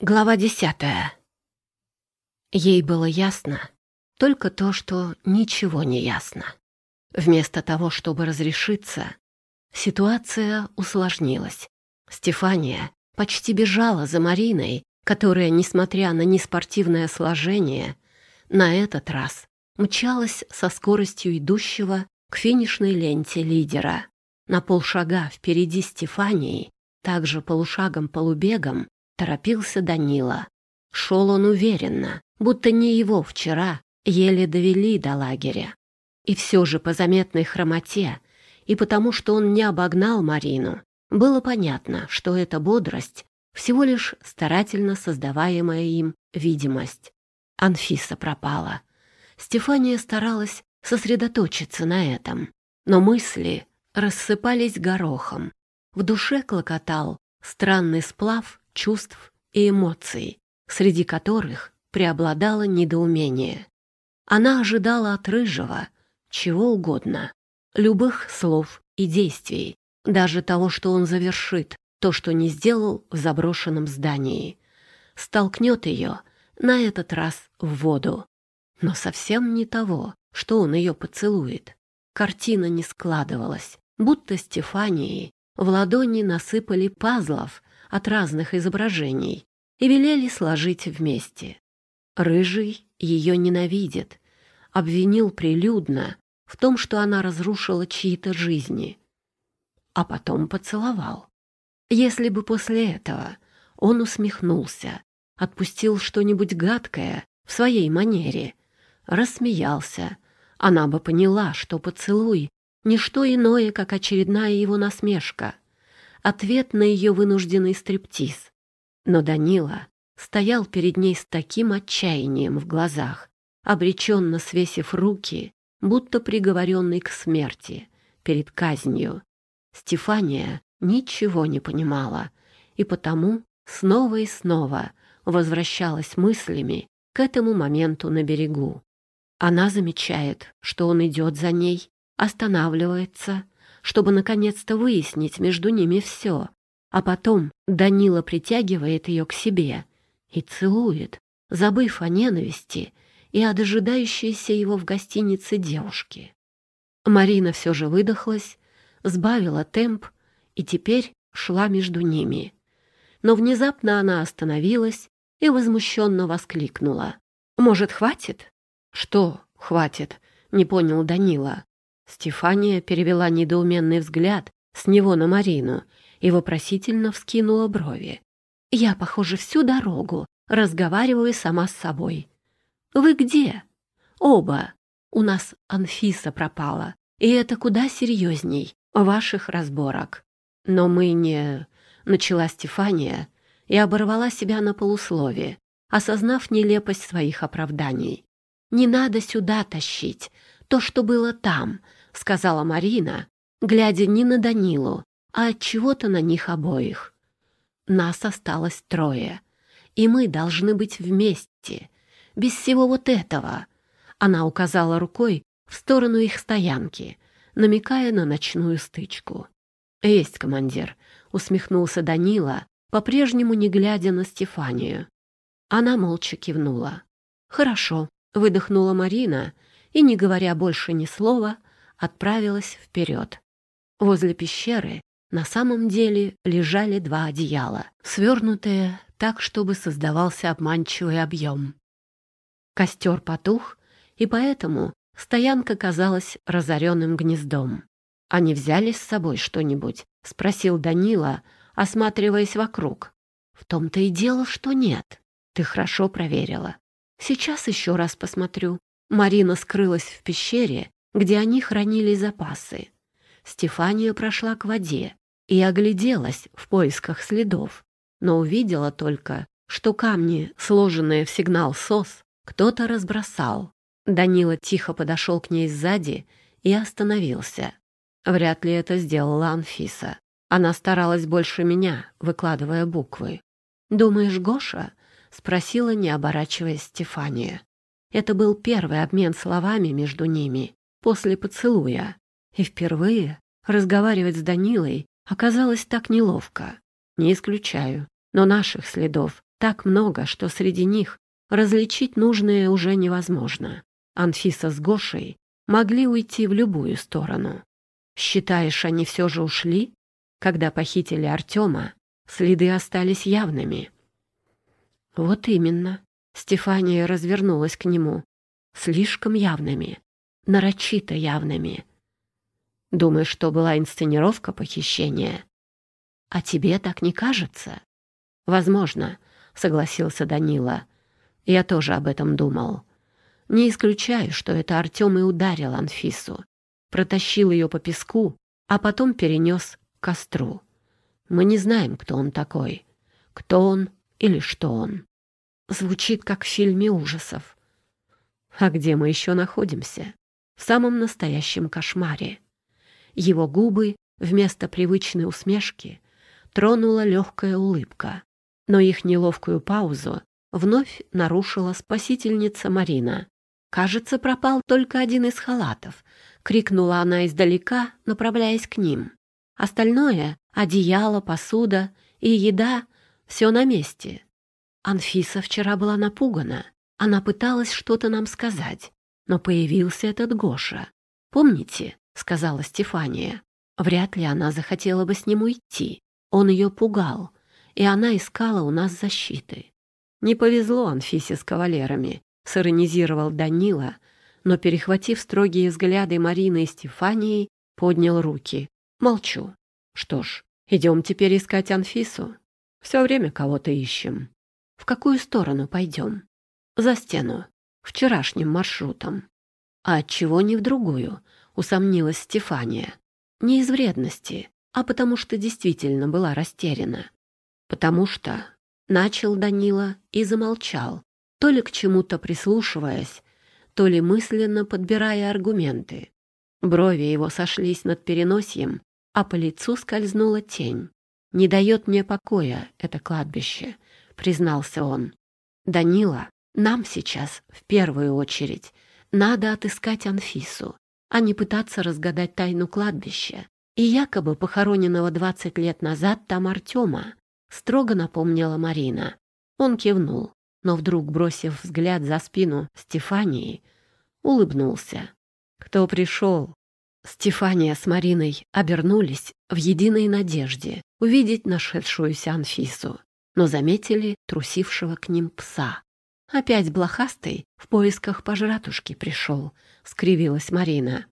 Глава десятая. Ей было ясно только то, что ничего не ясно. Вместо того, чтобы разрешиться, ситуация усложнилась. Стефания почти бежала за Мариной, которая, несмотря на неспортивное сложение, на этот раз мчалась со скоростью идущего к финишной ленте лидера. На полшага впереди Стефании, также полушагом-полубегом, торопился Данила. Шел он уверенно, будто не его вчера еле довели до лагеря. И все же по заметной хромоте и потому, что он не обогнал Марину, было понятно, что эта бодрость всего лишь старательно создаваемая им видимость. Анфиса пропала. Стефания старалась сосредоточиться на этом, но мысли рассыпались горохом. В душе клокотал странный сплав чувств и эмоций, среди которых преобладало недоумение. Она ожидала от Рыжего чего угодно, любых слов и действий, даже того, что он завершит то, что не сделал в заброшенном здании. Столкнет ее на этот раз в воду. Но совсем не того, что он ее поцелует. Картина не складывалась, будто Стефании в ладони насыпали пазлов от разных изображений и велели сложить вместе. Рыжий ее ненавидит, обвинил прилюдно в том, что она разрушила чьи-то жизни, а потом поцеловал. Если бы после этого он усмехнулся, отпустил что-нибудь гадкое в своей манере, рассмеялся, она бы поняла, что поцелуй — не что иное, как очередная его насмешка — ответ на ее вынужденный стриптиз. Но Данила стоял перед ней с таким отчаянием в глазах, обреченно свесив руки, будто приговоренный к смерти, перед казнью. Стефания ничего не понимала, и потому снова и снова возвращалась мыслями к этому моменту на берегу. Она замечает, что он идет за ней, останавливается — чтобы наконец-то выяснить между ними все. А потом Данила притягивает ее к себе и целует, забыв о ненависти и о дожидающейся его в гостинице девушке. Марина все же выдохлась, сбавила темп и теперь шла между ними. Но внезапно она остановилась и возмущенно воскликнула. «Может, хватит?» «Что хватит?» — не понял Данила. Стефания перевела недоуменный взгляд с него на Марину и вопросительно вскинула брови. «Я, похоже, всю дорогу разговариваю сама с собой. Вы где?» «Оба. У нас Анфиса пропала, и это куда серьезней ваших разборок. Но мы не...» — начала Стефания и оборвала себя на полуслове, осознав нелепость своих оправданий. «Не надо сюда тащить то, что было там», — сказала Марина, глядя не на Данилу, а от чего-то на них обоих. Нас осталось трое, и мы должны быть вместе, без всего вот этого. Она указала рукой в сторону их стоянки, намекая на ночную стычку. «Есть, командир», — усмехнулся Данила, по-прежнему не глядя на Стефанию. Она молча кивнула. «Хорошо», — выдохнула Марина и, не говоря больше ни слова, отправилась вперед. Возле пещеры на самом деле лежали два одеяла, свернутые так, чтобы создавался обманчивый объем. Костер потух, и поэтому стоянка казалась разоренным гнездом. «Они взяли с собой что-нибудь?» — спросил Данила, осматриваясь вокруг. «В том-то и дело, что нет. Ты хорошо проверила. Сейчас еще раз посмотрю». Марина скрылась в пещере где они хранили запасы. Стефания прошла к воде и огляделась в поисках следов, но увидела только, что камни, сложенные в сигнал СОС, кто-то разбросал. Данила тихо подошел к ней сзади и остановился. Вряд ли это сделала Анфиса. Она старалась больше меня, выкладывая буквы. «Думаешь, Гоша?» — спросила, не оборачиваясь Стефания. Это был первый обмен словами между ними, после поцелуя. И впервые разговаривать с Данилой оказалось так неловко. Не исключаю. Но наших следов так много, что среди них различить нужное уже невозможно. Анфиса с Гошей могли уйти в любую сторону. Считаешь, они все же ушли? Когда похитили Артема, следы остались явными. Вот именно. Стефания развернулась к нему. Слишком явными. Нарочито явными. Думаешь, что была инсценировка похищения? А тебе так не кажется? Возможно, согласился Данила. Я тоже об этом думал. Не исключаю, что это Артем и ударил Анфису, протащил ее по песку, а потом перенес к костру. Мы не знаем, кто он такой, кто он или что он. Звучит как в фильме ужасов. А где мы еще находимся? В самом настоящем кошмаре. Его губы вместо привычной усмешки тронула легкая улыбка. Но их неловкую паузу вновь нарушила спасительница Марина. «Кажется, пропал только один из халатов», — крикнула она издалека, направляясь к ним. «Остальное — одеяло, посуда и еда — все на месте». Анфиса вчера была напугана. Она пыталась что-то нам сказать, но появился этот Гоша. «Помните?» — сказала Стефания. Вряд ли она захотела бы с ним уйти. Он ее пугал, и она искала у нас защиты. Не повезло Анфисе с кавалерами, сиронизировал Данила, но, перехватив строгие взгляды Марины и Стефании, поднял руки. Молчу. Что ж, идем теперь искать Анфису. Все время кого-то ищем. В какую сторону пойдем? За стену. Вчерашним маршрутом. А отчего не в другую? Усомнилась Стефания. Не из вредности, а потому что действительно была растеряна. Потому что начал Данила и замолчал, то ли к чему-то прислушиваясь, то ли мысленно подбирая аргументы. Брови его сошлись над переносием, а по лицу скользнула тень. «Не дает мне покоя это кладбище», — признался он. «Данила, нам сейчас, в первую очередь, надо отыскать Анфису, а не пытаться разгадать тайну кладбища и якобы похороненного двадцать лет назад там Артема», — строго напомнила Марина. Он кивнул но вдруг, бросив взгляд за спину Стефании, улыбнулся. «Кто пришел?» Стефания с Мариной обернулись в единой надежде увидеть нашедшуюся Анфису, но заметили трусившего к ним пса. «Опять блохастый в поисках пожратушки пришел», — скривилась Марина.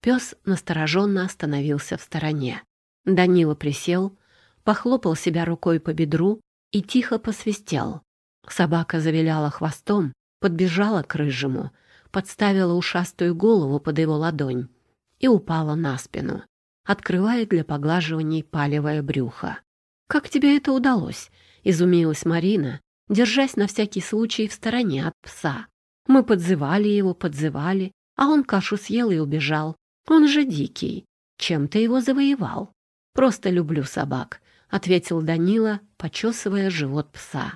Пес настороженно остановился в стороне. Данила присел, похлопал себя рукой по бедру и тихо посвистел. Собака завиляла хвостом, подбежала к рыжему, подставила ушастую голову под его ладонь и упала на спину, открывая для поглаживаний палевое брюхо. «Как тебе это удалось?» — изумилась Марина, держась на всякий случай в стороне от пса. «Мы подзывали его, подзывали, а он кашу съел и убежал. Он же дикий. Чем ты его завоевал?» «Просто люблю собак», — ответил Данила, почесывая живот пса.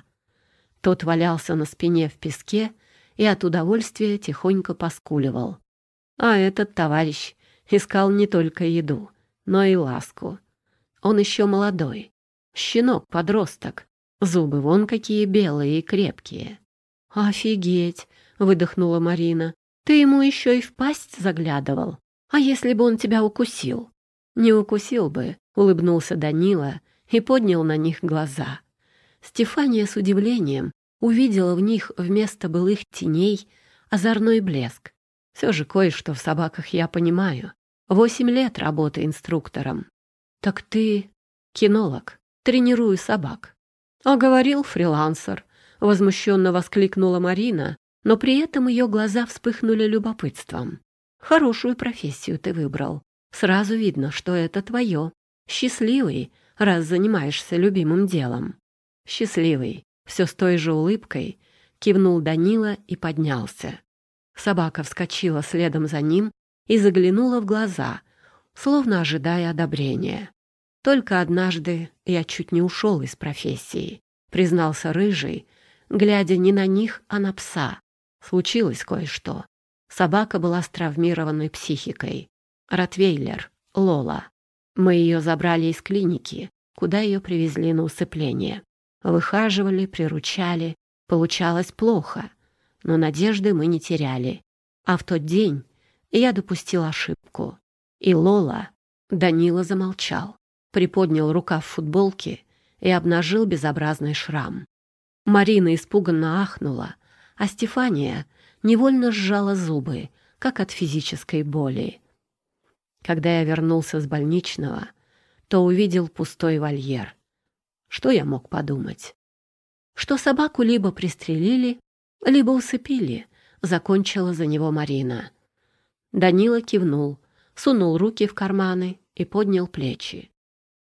Тот валялся на спине в песке и от удовольствия тихонько поскуливал. А этот товарищ искал не только еду, но и ласку. Он еще молодой, щенок-подросток, зубы вон какие белые и крепкие. «Офигеть!» — выдохнула Марина. «Ты ему еще и в пасть заглядывал. А если бы он тебя укусил?» «Не укусил бы», — улыбнулся Данила и поднял на них глаза. Стефания с удивлением увидела в них вместо былых теней озорной блеск. Все же кое-что в собаках я понимаю. Восемь лет работы инструктором. Так ты кинолог, тренирую собак. А говорил фрилансер, возмущенно воскликнула Марина, но при этом ее глаза вспыхнули любопытством. Хорошую профессию ты выбрал. Сразу видно, что это твое. Счастливый, раз занимаешься любимым делом. Счастливый, все с той же улыбкой, кивнул Данила и поднялся. Собака вскочила следом за ним и заглянула в глаза, словно ожидая одобрения. «Только однажды я чуть не ушел из профессии», — признался Рыжий, глядя не на них, а на пса. Случилось кое-что. Собака была с травмированной психикой. Ротвейлер, Лола. Мы ее забрали из клиники, куда ее привезли на усыпление. Выхаживали, приручали. Получалось плохо, но надежды мы не теряли. А в тот день я допустил ошибку. И Лола... Данила замолчал, приподнял рукав футболки и обнажил безобразный шрам. Марина испуганно ахнула, а Стефания невольно сжала зубы, как от физической боли. Когда я вернулся с больничного, то увидел пустой вольер. Что я мог подумать? Что собаку либо пристрелили, либо усыпили, закончила за него Марина. Данила кивнул, сунул руки в карманы и поднял плечи.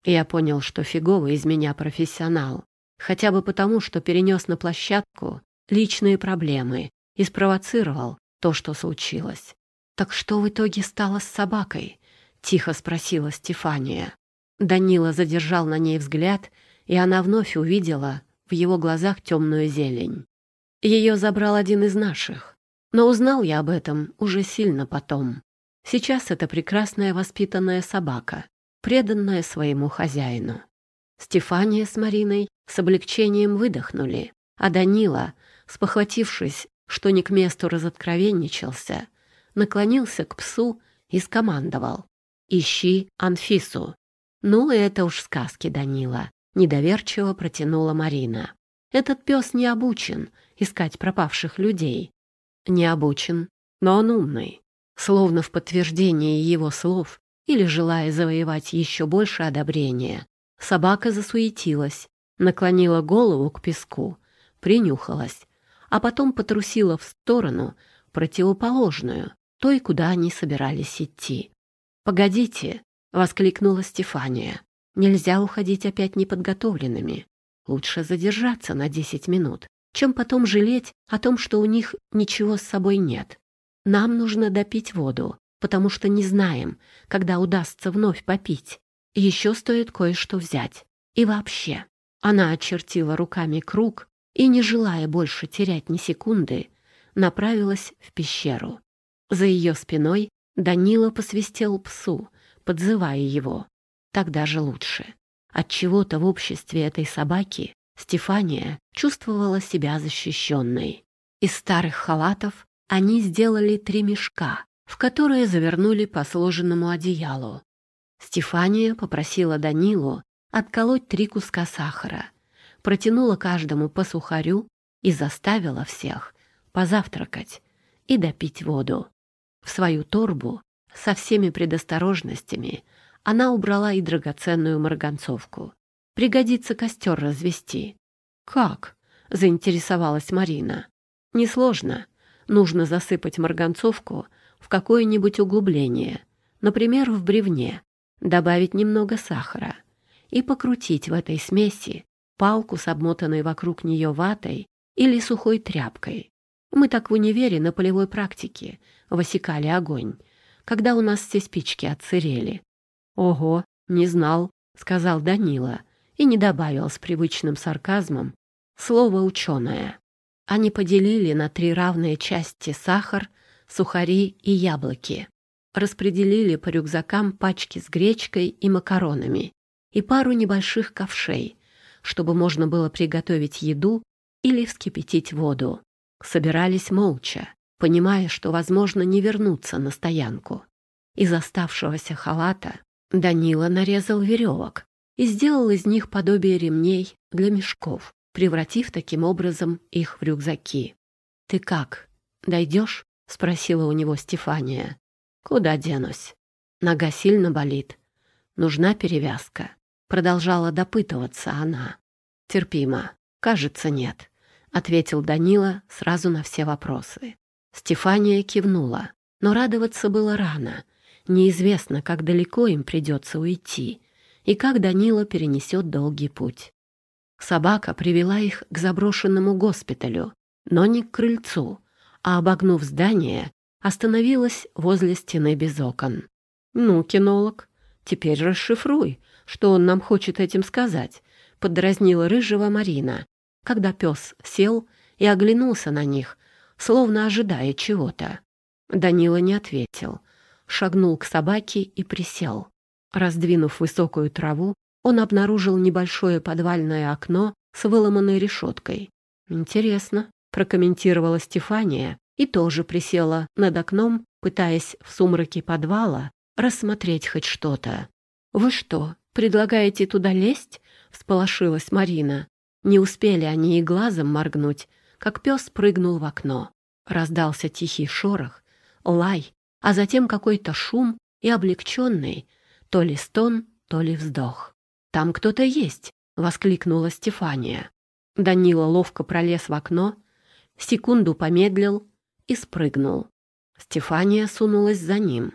Я понял, что фиговый из меня профессионал, хотя бы потому, что перенес на площадку личные проблемы и спровоцировал то, что случилось. «Так что в итоге стало с собакой?» — тихо спросила Стефания. Данила задержал на ней взгляд, и она вновь увидела в его глазах темную зелень. Ее забрал один из наших, но узнал я об этом уже сильно потом. Сейчас это прекрасная воспитанная собака, преданная своему хозяину. Стефания с Мариной с облегчением выдохнули, а Данила, спохватившись, что не к месту разоткровенничался, наклонился к псу и скомандовал «Ищи Анфису». «Ну, это уж сказки, Данила», — недоверчиво протянула Марина. «Этот пес не обучен искать пропавших людей». «Не обучен, но он умный». Словно в подтверждение его слов или желая завоевать еще больше одобрения, собака засуетилась, наклонила голову к песку, принюхалась, а потом потрусила в сторону, противоположную, той, куда они собирались идти. «Погодите!» — воскликнула Стефания. «Нельзя уходить опять неподготовленными. Лучше задержаться на десять минут, чем потом жалеть о том, что у них ничего с собой нет. Нам нужно допить воду, потому что не знаем, когда удастся вновь попить. Еще стоит кое-что взять. И вообще...» Она очертила руками круг и, не желая больше терять ни секунды, направилась в пещеру. За ее спиной Данила посвистел псу, подзывая его. Так даже лучше. От чего то в обществе этой собаки Стефания чувствовала себя защищенной. Из старых халатов они сделали три мешка, в которые завернули по сложенному одеялу. Стефания попросила Данилу отколоть три куска сахара, протянула каждому по сухарю и заставила всех позавтракать и допить воду. В свою торбу со всеми предосторожностями она убрала и драгоценную марганцовку. Пригодится костер развести. «Как?» — заинтересовалась Марина. «Несложно. Нужно засыпать марганцовку в какое-нибудь углубление, например, в бревне, добавить немного сахара и покрутить в этой смеси палку с обмотанной вокруг нее ватой или сухой тряпкой. Мы так в универе на полевой практике высекали огонь, когда у нас все спички отсырели. «Ого, не знал», — сказал Данила и не добавил с привычным сарказмом слово «ученое». Они поделили на три равные части сахар, сухари и яблоки. Распределили по рюкзакам пачки с гречкой и макаронами и пару небольших ковшей, чтобы можно было приготовить еду или вскипятить воду. Собирались молча, понимая, что, возможно, не вернуться на стоянку. Из оставшегося халата Данила нарезал веревок и сделал из них подобие ремней для мешков, превратив таким образом их в рюкзаки. «Ты как, дойдешь?» — спросила у него Стефания. «Куда денусь? Нога сильно болит. Нужна перевязка. Продолжала допытываться она. «Терпимо. Кажется, нет», — ответил Данила сразу на все вопросы. Стефания кивнула, но радоваться было рано. Неизвестно, как далеко им придется уйти и как Данила перенесет долгий путь. Собака привела их к заброшенному госпиталю, но не к крыльцу, а, обогнув здание, остановилась возле стены без окон. «Ну, кинолог, теперь расшифруй, что он нам хочет этим сказать, поддразнила рыжего Марина, когда пес сел и оглянулся на них, словно ожидая чего-то. Данила не ответил, шагнул к собаке и присел. Раздвинув высокую траву, он обнаружил небольшое подвальное окно с выломанной решеткой. «Интересно», — прокомментировала Стефания и тоже присела над окном, пытаясь в сумраке подвала рассмотреть хоть что-то. «Вы что, предлагаете туда лезть?» — всполошилась Марина. Не успели они и глазом моргнуть, как пес прыгнул в окно. Раздался тихий шорох, лай, а затем какой-то шум и облегченный, то ли стон, то ли вздох. «Там кто-то есть!» — воскликнула Стефания. Данила ловко пролез в окно, секунду помедлил и спрыгнул. Стефания сунулась за ним.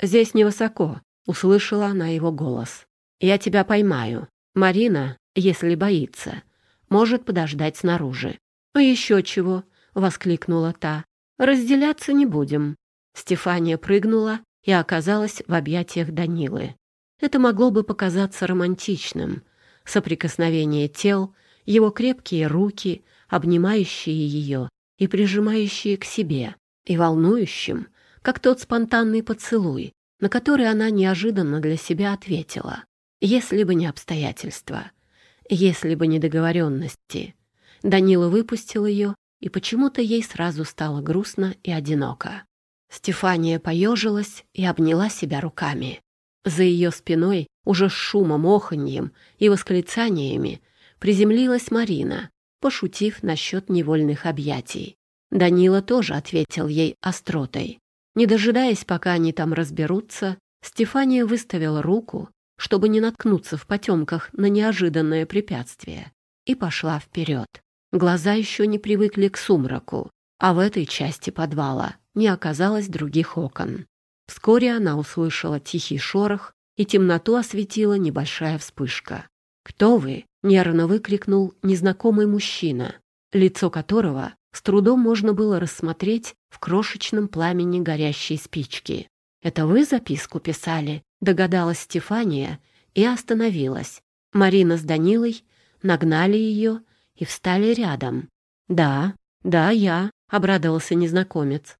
«Здесь невысоко», — услышала она его голос. «Я тебя поймаю. Марина, если боится, может подождать снаружи». «А еще чего?» — воскликнула та. «Разделяться не будем». Стефания прыгнула и оказалась в объятиях Данилы. Это могло бы показаться романтичным. Соприкосновение тел, его крепкие руки, обнимающие ее и прижимающие к себе, и волнующим, как тот спонтанный поцелуй, на который она неожиданно для себя ответила. Если бы не обстоятельства, если бы не договоренности. Данила выпустил ее, и почему-то ей сразу стало грустно и одиноко. Стефания поежилась и обняла себя руками. За ее спиной, уже с шумом, оханьем и восклицаниями, приземлилась Марина, пошутив насчет невольных объятий. Данила тоже ответил ей остротой. Не дожидаясь, пока они там разберутся, Стефания выставила руку, чтобы не наткнуться в потемках на неожиданное препятствие, и пошла вперед. Глаза еще не привыкли к сумраку, а в этой части подвала не оказалось других окон. Вскоре она услышала тихий шорох, и темноту осветила небольшая вспышка. «Кто вы?» — нервно выкрикнул незнакомый мужчина, лицо которого с трудом можно было рассмотреть в крошечном пламени горящей спички. «Это вы записку писали?» — догадалась Стефания и остановилась. Марина с Данилой нагнали ее и встали рядом. «Да, да, я», — обрадовался незнакомец.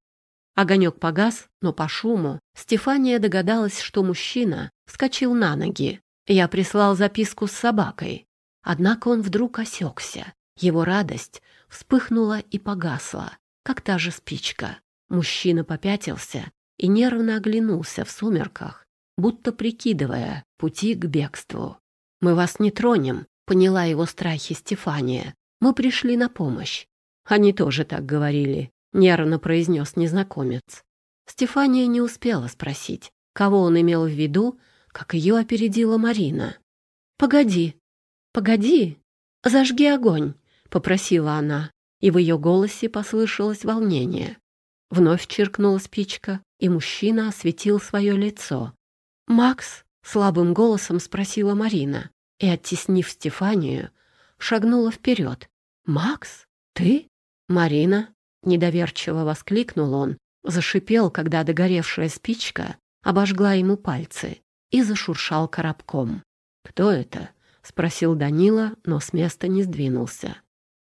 Огонек погас, но по шуму Стефания догадалась, что мужчина вскочил на ноги. Я прислал записку с собакой. Однако он вдруг осекся. Его радость вспыхнула и погасла, как та же спичка. Мужчина попятился и нервно оглянулся в сумерках, будто прикидывая пути к бегству. «Мы вас не тронем», — поняла его страхи Стефания. «Мы пришли на помощь». Они тоже так говорили, — нервно произнес незнакомец. Стефания не успела спросить, кого он имел в виду, как ее опередила Марина. «Погоди, погоди, зажги огонь», — попросила она, и в ее голосе послышалось волнение. Вновь чиркнула спичка, и мужчина осветил свое лицо. «Макс?» — слабым голосом спросила Марина, и, оттеснив Стефанию, шагнула вперед. «Макс? Ты?» «Марина?» Недоверчиво воскликнул он, зашипел, когда догоревшая спичка обожгла ему пальцы и зашуршал коробком. «Кто это?» — спросил Данила, но с места не сдвинулся.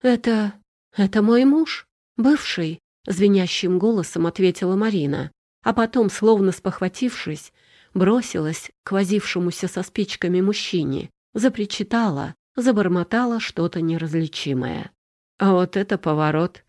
«Это... это мой муж, бывший», — звенящим голосом ответила Марина, а потом, словно спохватившись, бросилась к возившемуся со спичками мужчине, запричитала, забормотала что-то неразличимое. А вот это поворот.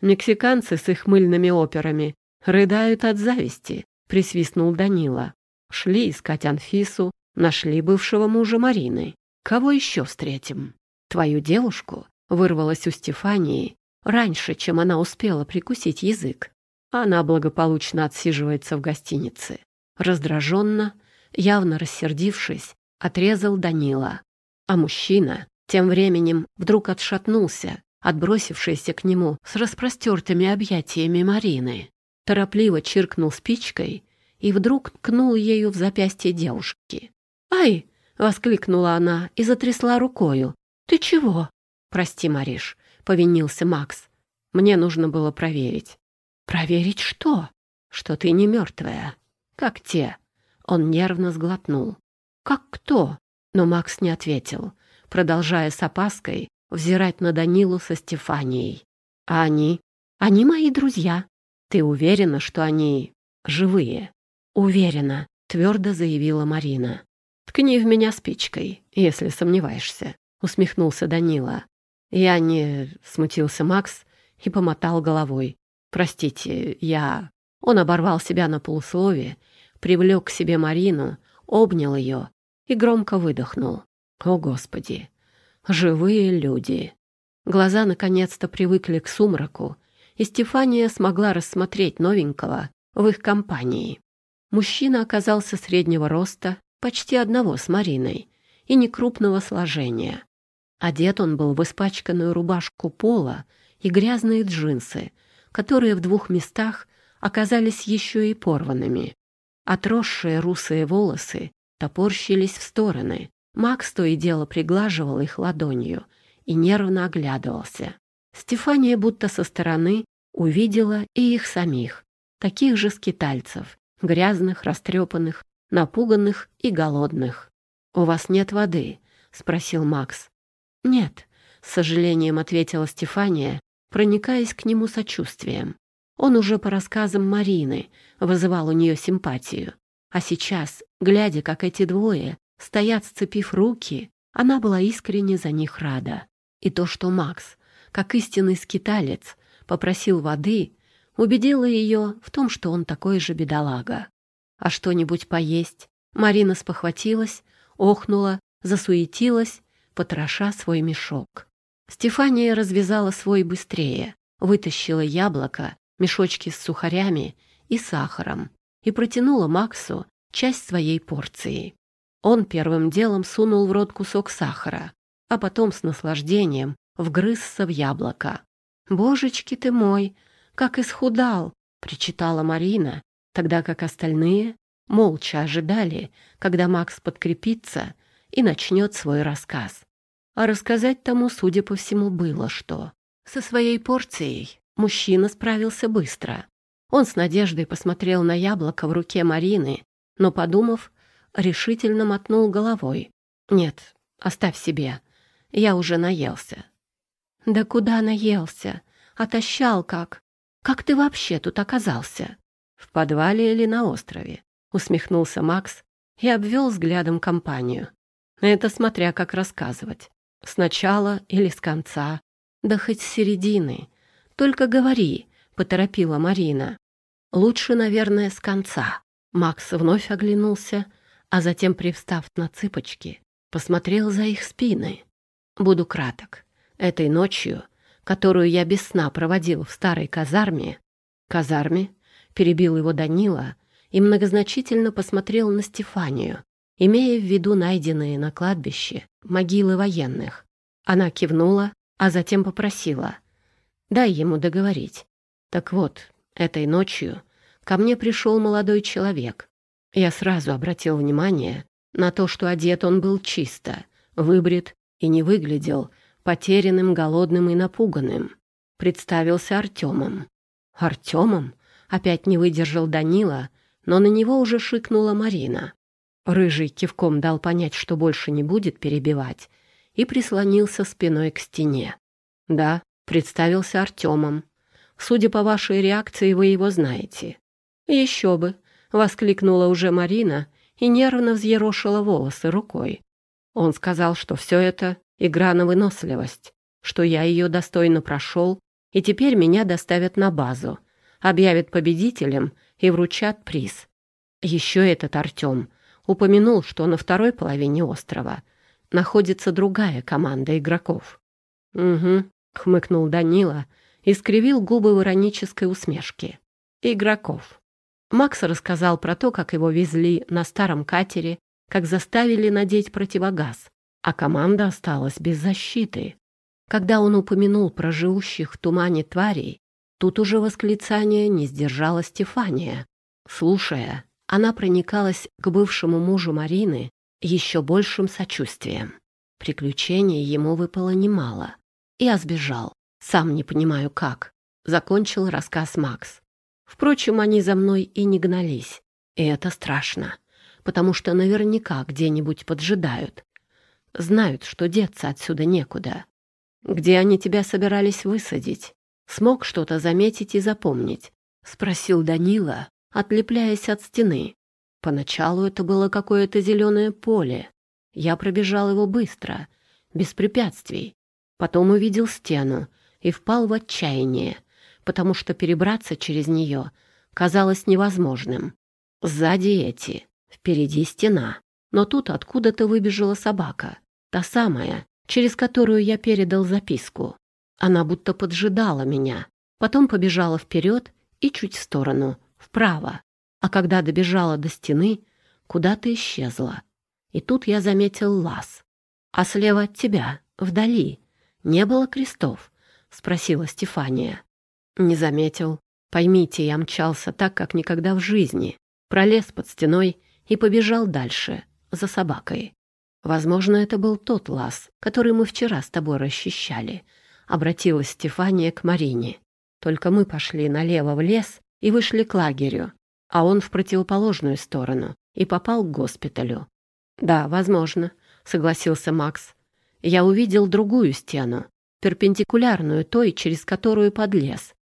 Мексиканцы с их мыльными операми рыдают от зависти, присвистнул Данила. Шли искать Анфису, нашли бывшего мужа Марины. Кого еще встретим? Твою девушку вырвалась у Стефании раньше, чем она успела прикусить язык. Она благополучно отсиживается в гостинице. Раздраженно, явно рассердившись, отрезал Данила. А мужчина тем временем вдруг отшатнулся отбросившаяся к нему с распростертыми объятиями Марины. Торопливо чиркнул спичкой и вдруг ткнул ею в запястье девушки. «Ай!» — воскликнула она и затрясла рукою. «Ты чего?» «Прости, Мариш», — повинился Макс. «Мне нужно было проверить». «Проверить что?» «Что ты не мертвая. Как те». Он нервно сглотнул. «Как кто?» Но Макс не ответил, продолжая с опаской взирать на Данилу со Стефанией. А они? Они мои друзья. Ты уверена, что они живые? Уверена, твердо заявила Марина. Ткни в меня спичкой, если сомневаешься, усмехнулся Данила. «Я не...» — смутился Макс и помотал головой. «Простите, я...» Он оборвал себя на полусловие, привлек к себе Марину, обнял ее и громко выдохнул. «О, Господи! Живые люди!» Глаза наконец-то привыкли к сумраку, и Стефания смогла рассмотреть новенького в их компании. Мужчина оказался среднего роста, почти одного с Мариной, и некрупного сложения. Одет он был в испачканную рубашку пола и грязные джинсы, которые в двух местах оказались еще и порванными. Отросшие русые волосы топорщились в стороны. Макс то и дело приглаживал их ладонью и нервно оглядывался. Стефания будто со стороны увидела и их самих, таких же скитальцев, грязных, растрепанных, напуганных и голодных. «У вас нет воды?» — спросил Макс. «Нет», — с сожалением ответила Стефания, проникаясь к нему сочувствием. Он уже по рассказам Марины вызывал у нее симпатию. А сейчас, глядя, как эти двое стоят, сцепив руки, она была искренне за них рада. И то, что Макс, как истинный скиталец, попросил воды, убедило ее в том, что он такой же бедолага. А что-нибудь поесть? Марина спохватилась, охнула, засуетилась, потроша свой мешок. Стефания развязала свой быстрее, вытащила яблоко, мешочки с сухарями и сахаром и протянула Максу часть своей порции. Он первым делом сунул в рот кусок сахара, а потом с наслаждением вгрызся в яблоко. «Божечки ты мой, как исхудал!» — причитала Марина, тогда как остальные молча ожидали, когда Макс подкрепится и начнет свой рассказ. А рассказать тому, судя по всему, было что. Со своей порцией мужчина справился быстро. Он с надеждой посмотрел на яблоко в руке Марины, но, подумав, решительно мотнул головой. «Нет, оставь себе. Я уже наелся». «Да куда наелся? Отощал как? Как ты вообще тут оказался?» «В подвале или на острове?» — усмехнулся Макс и обвел взглядом компанию. «Это смотря как рассказывать. Сначала или с конца, да хоть с середины. Только говори», — поторопила Марина. «Лучше, наверное, с конца». Макс вновь оглянулся, а затем, привстав на цыпочки, посмотрел за их спины. Буду краток. Этой ночью, которую я без сна проводил в старой казарме... Казарме? Перебил его Данила и многозначительно посмотрел на Стефанию, имея в виду найденные на кладбище могилы военных. Она кивнула, а затем попросила. «Дай ему договорить. Так вот, этой ночью ко мне пришел молодой человек. Я сразу обратил внимание на то, что одет он был чисто, выбрит и не выглядел потерянным, голодным и напуганным. Представился Артемом. Артемом? Опять не выдержал Данила, но на него уже шикнула Марина. Рыжий кивком дал понять, что больше не будет перебивать, и прислонился спиной к стене. Да, представился Артемом. Судя по вашей реакции, вы его знаете. Еще бы, воскликнула уже Марина и нервно взъерошила волосы рукой. Он сказал, что все это игра на выносливость, что я ее достойно прошел, и теперь меня доставят на базу, объявят победителем и вручат приз. Еще этот Артем упомянул, что на второй половине острова находится другая команда игроков. «Угу», — хмыкнул Данила и скривил губы в иронической усмешке. «Игроков». Макс рассказал про то, как его везли на старом катере, как заставили надеть противогаз, а команда осталась без защиты. Когда он упомянул про живущих в тумане тварей, тут уже восклицание не сдержала Стефания. Слушая, она проникалась к бывшему мужу Марины еще большим сочувствием. Приключений ему выпало немало. Я сбежал. Сам не понимаю, как. Закончил рассказ Макс. Впрочем, они за мной и не гнались. И это страшно, потому что наверняка где-нибудь поджидают. Знают, что деться отсюда некуда. Где они тебя собирались высадить? Смог что-то заметить и запомнить? Спросил Данила, отлепляясь от стены. Поначалу это было какое-то зеленое поле. Я пробежал его быстро, без препятствий. Потом увидел стену и впал в отчаяние, потому что перебраться через нее казалось невозможным. Сзади эти, впереди стена. Но тут откуда-то выбежала собака, та самая, через которую я передал записку. Она будто поджидала меня, потом побежала вперед и чуть в сторону, вправо. А когда добежала до стены, куда-то исчезла. И тут я заметил лаз. «А слева от тебя, вдали, не было крестов?» — спросила Стефания. «Не заметил. Поймите, я мчался так, как никогда в жизни. Пролез под стеной и побежал дальше, за собакой. Возможно, это был тот лаз, который мы вчера с тобой расчищали», — обратилась Стефания к Марине. «Только мы пошли налево в лес и вышли к лагерю, а он в противоположную сторону и попал к госпиталю. «Да, возможно», — согласился Макс. «Я увидел другую стену, перпендикулярную той, через которую подлез.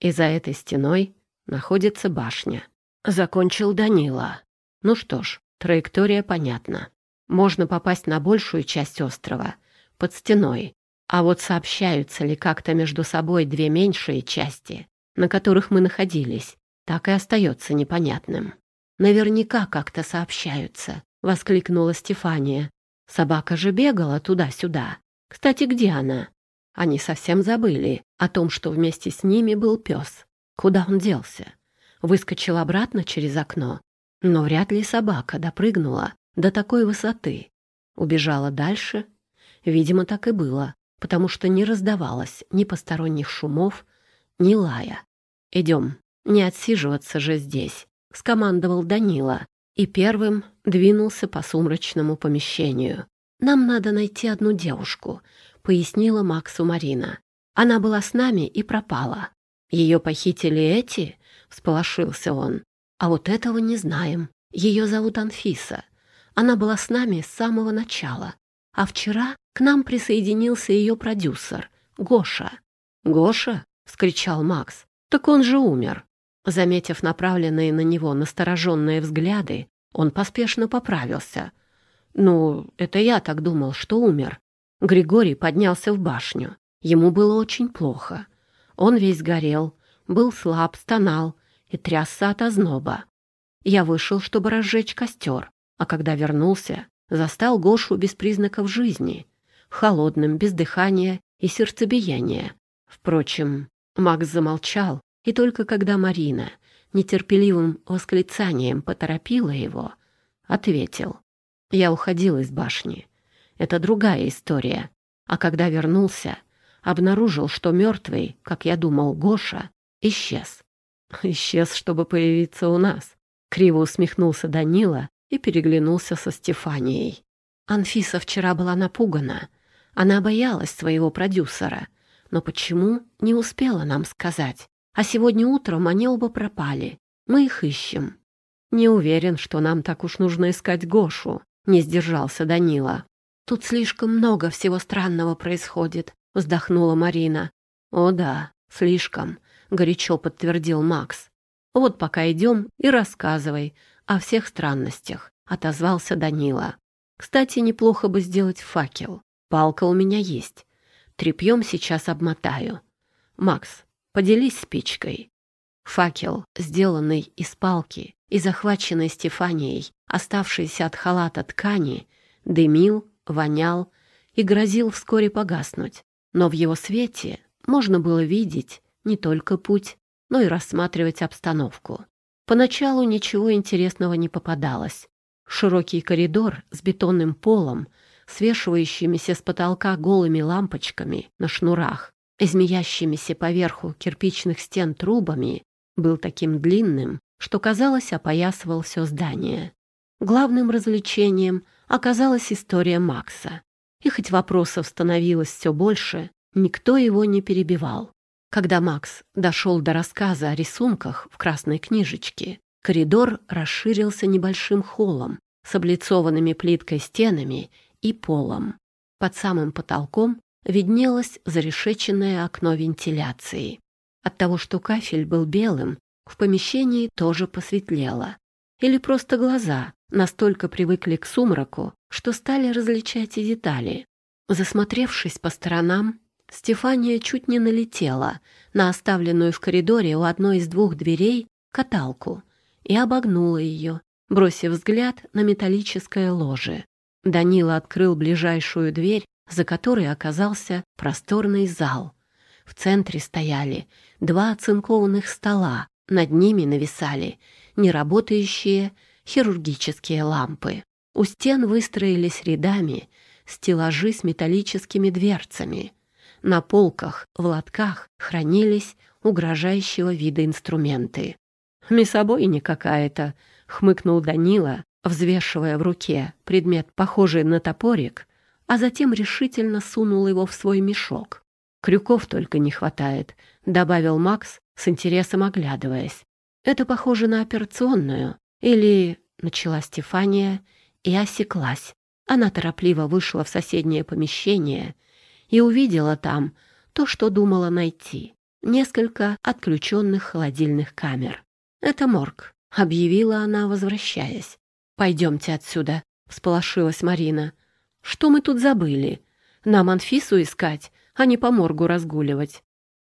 И за этой стеной находится башня». Закончил Данила. Ну что ж, траектория понятна. Можно попасть на большую часть острова, под стеной. А вот сообщаются ли как-то между собой две меньшие части, на которых мы находились, так и остается непонятным. Наверняка как-то сообщаются, воскликнула Стефания. Собака же бегала туда-сюда. Кстати, где она? Они совсем забыли о том, что вместе с ними был пес. Куда он делся? Выскочил обратно через окно. Но вряд ли собака допрыгнула до такой высоты. Убежала дальше. Видимо, так и было, потому что не раздавалось ни посторонних шумов, ни лая. «Идем, не отсиживаться же здесь», — скомандовал Данила, и первым двинулся по сумрачному помещению. «Нам надо найти одну девушку», — пояснила Максу Марина. «Она была с нами и пропала. Ее похитили эти?» — всполошился он. «А вот этого не знаем. Ее зовут Анфиса. Она была с нами с самого начала. А вчера к нам присоединился ее продюсер, Гоша». «Гоша?» — вскричал Макс. «Так он же умер». Заметив направленные на него настороженные взгляды, он поспешно поправился. «Ну, это я так думал, что умер». Григорий поднялся в башню. Ему было очень плохо. Он весь горел, был слаб, стонал и трясся от озноба. Я вышел, чтобы разжечь костер, а когда вернулся, застал Гошу без признаков жизни, холодным, без дыхания и сердцебиения. Впрочем, Макс замолчал, и только когда Марина нетерпеливым восклицанием поторопила его, ответил. Я уходил из башни. Это другая история. А когда вернулся, обнаружил, что мертвый, как я думал, Гоша, исчез. Исчез, чтобы появиться у нас. Криво усмехнулся Данила и переглянулся со Стефанией. Анфиса вчера была напугана. Она боялась своего продюсера. Но почему не успела нам сказать? А сегодня утром они оба пропали. Мы их ищем. Не уверен, что нам так уж нужно искать Гошу, не сдержался Данила. Тут слишком много всего странного происходит, вздохнула Марина. О да, слишком, горячо подтвердил Макс. Вот пока идем и рассказывай о всех странностях, отозвался Данила. Кстати, неплохо бы сделать факел. Палка у меня есть. Трепьем сейчас обмотаю. Макс, Поделись спичкой. Факел, сделанный из палки и захваченный Стефанией, оставшийся от халата ткани, дымил, вонял и грозил вскоре погаснуть. Но в его свете можно было видеть не только путь, но и рассматривать обстановку. Поначалу ничего интересного не попадалось. Широкий коридор с бетонным полом, свешивающимися с потолка голыми лампочками на шнурах, змеящимися поверху кирпичных стен трубами, был таким длинным, что, казалось, опоясывал все здание. Главным развлечением оказалась история Макса. И хоть вопросов становилось все больше, никто его не перебивал. Когда Макс дошел до рассказа о рисунках в красной книжечке, коридор расширился небольшим холлом с облицованными плиткой стенами и полом. Под самым потолком виднелось зарешеченное окно вентиляции. От того, что кафель был белым, в помещении тоже посветлело. Или просто глаза настолько привыкли к сумраку, что стали различать и детали. Засмотревшись по сторонам, Стефания чуть не налетела на оставленную в коридоре у одной из двух дверей каталку и обогнула ее, бросив взгляд на металлическое ложе. Данила открыл ближайшую дверь, за которой оказался просторный зал. В центре стояли два оцинкованных стола, над ними нависали неработающие хирургические лампы. У стен выстроились рядами стеллажи с металлическими дверцами. На полках, в лотках хранились угрожающего вида инструменты. «Мясобойня какая-то», — хмыкнул Данила, взвешивая в руке предмет, похожий на топорик, а затем решительно сунул его в свой мешок. «Крюков только не хватает», — добавил Макс, с интересом оглядываясь. «Это похоже на операционную. Или...» — начала Стефания и осеклась. Она торопливо вышла в соседнее помещение и увидела там то, что думала найти. Несколько отключенных холодильных камер. «Это морг», — объявила она, возвращаясь. «Пойдемте отсюда», — всполошилась Марина. «Что мы тут забыли? Нам Анфису искать, а не по моргу разгуливать».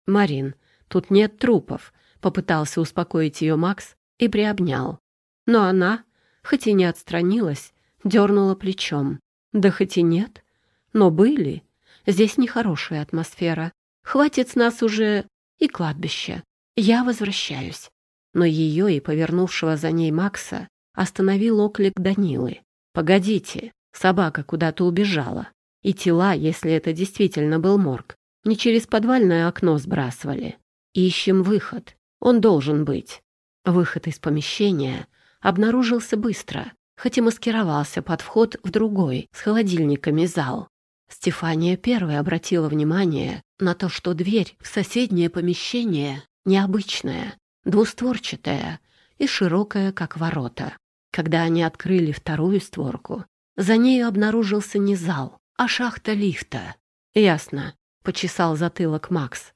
«Марин, тут нет трупов», — попытался успокоить ее Макс и приобнял. Но она, хоть и не отстранилась, дернула плечом. «Да хоть и нет, но были. Здесь нехорошая атмосфера. Хватит с нас уже и кладбище. Я возвращаюсь» но ее и повернувшего за ней Макса остановил оклик Данилы. «Погодите, собака куда-то убежала. И тела, если это действительно был морг, не через подвальное окно сбрасывали. Ищем выход. Он должен быть». Выход из помещения обнаружился быстро, хоть и маскировался под вход в другой, с холодильниками зал. Стефания первой обратила внимание на то, что дверь в соседнее помещение необычная, двустворчатая и широкая, как ворота. Когда они открыли вторую створку, за нею обнаружился не зал, а шахта лифта. «Ясно», — почесал затылок Макс.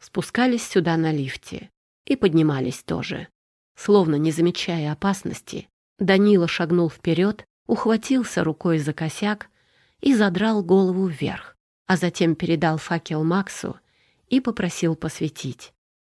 Спускались сюда на лифте и поднимались тоже. Словно не замечая опасности, Данила шагнул вперед, ухватился рукой за косяк и задрал голову вверх, а затем передал факел Максу и попросил посветить.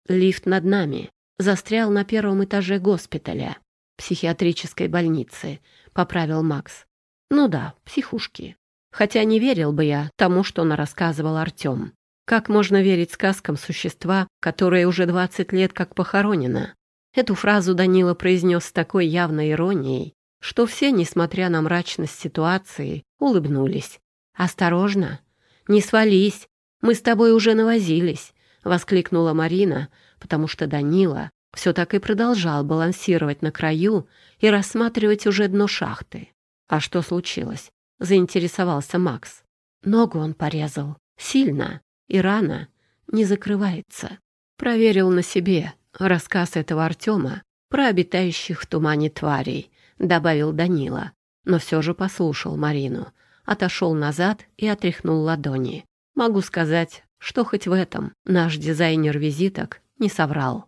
«Лифт над нами застрял на первом этаже госпиталя, психиатрической больницы, поправил Макс. Ну да, психушки. Хотя не верил бы я тому, что она рассказывал Артем. Как можно верить сказкам существа, которое уже двадцать лет как похоронено? Эту фразу Данила произнес с такой явной иронией, что все, несмотря на мрачность ситуации, улыбнулись. «Осторожно! Не свались! Мы с тобой уже навозились!» — воскликнула Марина, потому что Данила все так и продолжал балансировать на краю и рассматривать уже дно шахты. «А что случилось?» — заинтересовался Макс. Ногу он порезал. Сильно. И рана не закрывается. Проверил на себе рассказ этого Артема про обитающих в тумане тварей, добавил Данила. Но все же послушал Марину. Отошел назад и отряхнул ладони. Могу сказать, что хоть в этом наш дизайнер визиток не соврал.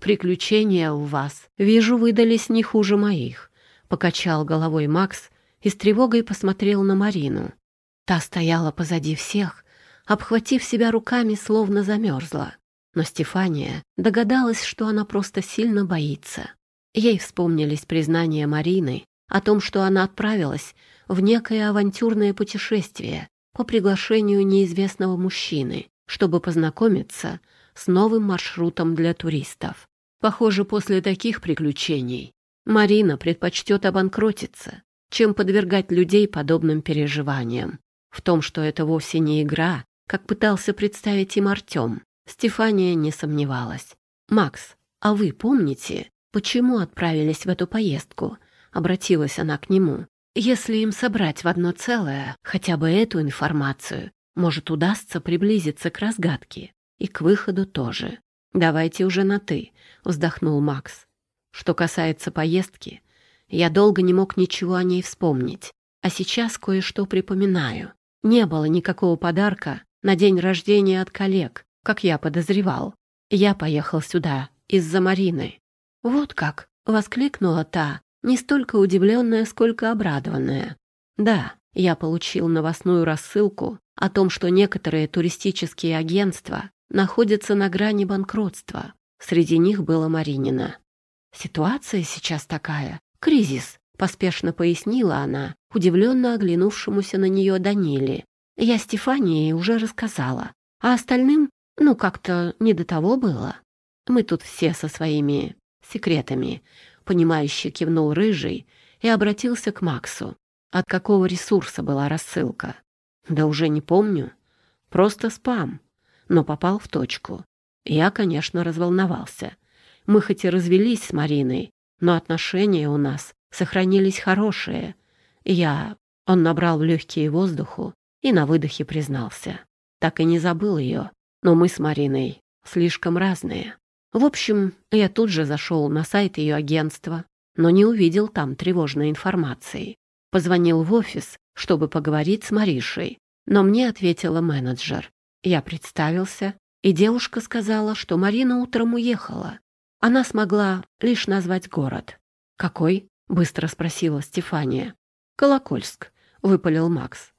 «Приключения у вас, вижу, выдались не хуже моих», — покачал головой Макс и с тревогой посмотрел на Марину. Та стояла позади всех, обхватив себя руками, словно замерзла. Но Стефания догадалась, что она просто сильно боится. Ей вспомнились признания Марины о том, что она отправилась в некое авантюрное путешествие по приглашению неизвестного мужчины, чтобы познакомиться с новым маршрутом для туристов. Похоже, после таких приключений Марина предпочтет обанкротиться, чем подвергать людей подобным переживаниям. В том, что это вовсе не игра, как пытался представить им Артем, Стефания не сомневалась. «Макс, а вы помните, почему отправились в эту поездку?» Обратилась она к нему. «Если им собрать в одно целое хотя бы эту информацию, может, удастся приблизиться к разгадке. И к выходу тоже. «Давайте уже на «ты», — вздохнул Макс. Что касается поездки, я долго не мог ничего о ней вспомнить. А сейчас кое-что припоминаю. Не было никакого подарка на день рождения от коллег, как я подозревал. Я поехал сюда из-за Марины. «Вот как!» — воскликнула та, не столько удивленная, сколько обрадованная. «Да, я получил новостную рассылку о том, что некоторые туристические агентства находятся на грани банкротства. Среди них было Маринина. «Ситуация сейчас такая. Кризис», — поспешно пояснила она, удивленно оглянувшемуся на нее Даниле. «Я Стефании уже рассказала, а остальным, ну, как-то не до того было. Мы тут все со своими секретами», — понимающе кивнул Рыжий и обратился к Максу. «От какого ресурса была рассылка?» «Да уже не помню. Просто спам, но попал в точку. Я, конечно, разволновался. Мы хоть и развелись с Мариной, но отношения у нас сохранились хорошие. Я... Он набрал в легкие воздуху и на выдохе признался. Так и не забыл ее, но мы с Мариной слишком разные. В общем, я тут же зашел на сайт ее агентства, но не увидел там тревожной информации. Позвонил в офис, чтобы поговорить с Маришей, но мне ответила менеджер. Я представился и девушка сказала, что Марина утром уехала. Она смогла лишь назвать город. «Какой?» — быстро спросила Стефания. «Колокольск», — выпалил Макс.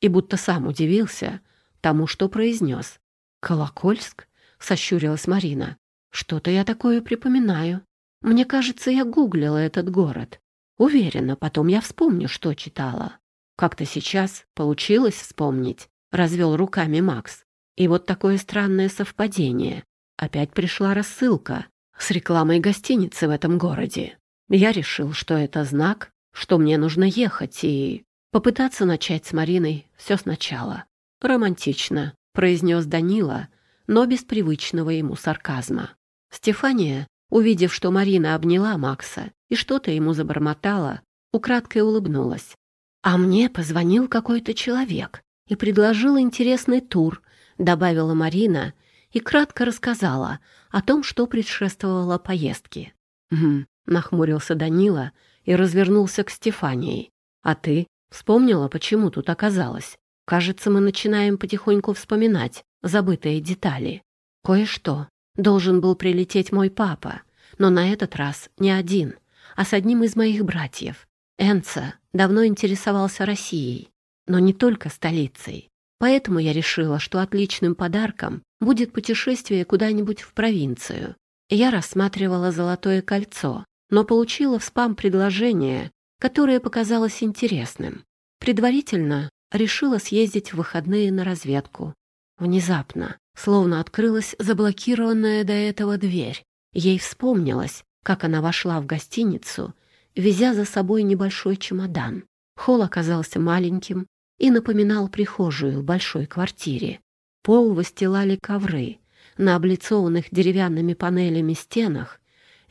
И будто сам удивился тому, что произнес. «Колокольск?» — сощурилась Марина. «Что-то я такое припоминаю. Мне кажется, я гуглила этот город. Уверена, потом я вспомню, что читала. Как-то сейчас получилось вспомнить», — развел руками Макс. И вот такое странное совпадение. Опять пришла рассылка с рекламой гостиницы в этом городе. Я решил, что это знак, что мне нужно ехать и попытаться начать с Мариной все сначала. «Романтично», — произнес Данила, но без привычного ему сарказма. Стефания, увидев, что Марина обняла Макса и что-то ему забормотала, украдкой улыбнулась. «А мне позвонил какой-то человек и предложил интересный тур добавила Марина и кратко рассказала о том, что предшествовало поездке. «Угу», — нахмурился Данила и развернулся к Стефании. «А ты вспомнила, почему тут оказалась? Кажется, мы начинаем потихоньку вспоминать забытые детали. Кое-что. Должен был прилететь мой папа, но на этот раз не один, а с одним из моих братьев. Энца давно интересовался Россией, но не только столицей. Поэтому я решила, что отличным подарком будет путешествие куда-нибудь в провинцию. Я рассматривала золотое кольцо, но получила в спам предложение, которое показалось интересным. Предварительно решила съездить в выходные на разведку. Внезапно, словно открылась заблокированная до этого дверь. Ей вспомнилось, как она вошла в гостиницу, везя за собой небольшой чемодан. Холл оказался маленьким, и напоминал прихожую в большой квартире. Пол выстилали ковры, на облицованных деревянными панелями стенах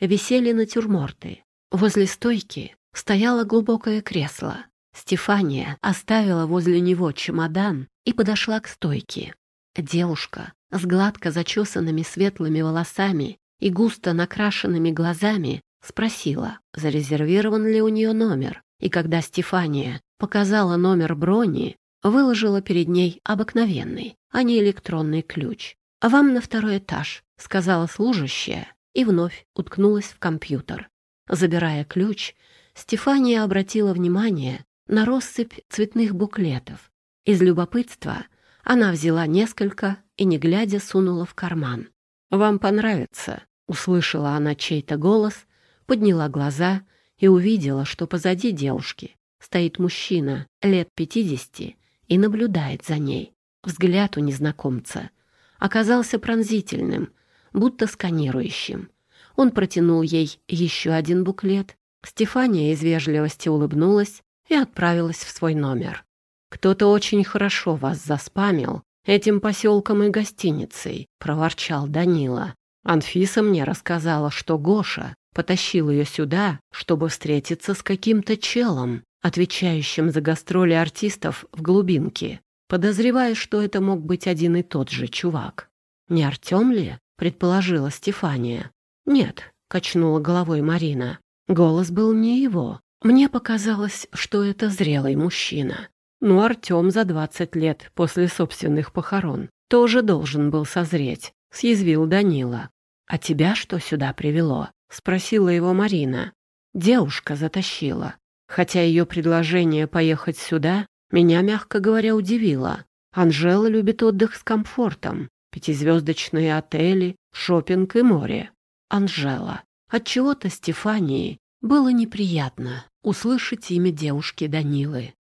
висели натюрморты. Возле стойки стояло глубокое кресло. Стефания оставила возле него чемодан и подошла к стойке. Девушка с гладко зачесанными светлыми волосами и густо накрашенными глазами спросила, зарезервирован ли у нее номер. И когда Стефания показала номер брони, выложила перед ней обыкновенный, а не электронный ключ. «А вам на второй этаж», — сказала служащая и вновь уткнулась в компьютер. Забирая ключ, Стефания обратила внимание на россыпь цветных буклетов. Из любопытства она взяла несколько и, не глядя, сунула в карман. «Вам понравится», — услышала она чей-то голос, подняла глаза и увидела, что позади девушки стоит мужчина лет пятидесяти и наблюдает за ней. Взгляд у незнакомца оказался пронзительным, будто сканирующим. Он протянул ей еще один буклет. Стефания из вежливости улыбнулась и отправилась в свой номер. «Кто-то очень хорошо вас заспамил этим поселком и гостиницей», — проворчал Данила. Анфиса мне рассказала, что Гоша потащил ее сюда, чтобы встретиться с каким-то челом отвечающим за гастроли артистов в глубинке, подозревая, что это мог быть один и тот же чувак. «Не Артем ли?» — предположила Стефания. «Нет», — качнула головой Марина. Голос был не его. Мне показалось, что это зрелый мужчина. Ну, Артем за двадцать лет после собственных похорон тоже должен был созреть, съязвил Данила. «А тебя что сюда привело?» — спросила его Марина. Девушка затащила хотя ее предложение поехать сюда меня, мягко говоря, удивило. Анжела любит отдых с комфортом, пятизвездочные отели, шопинг и море. Анжела. От чего то Стефании было неприятно услышать имя девушки Данилы.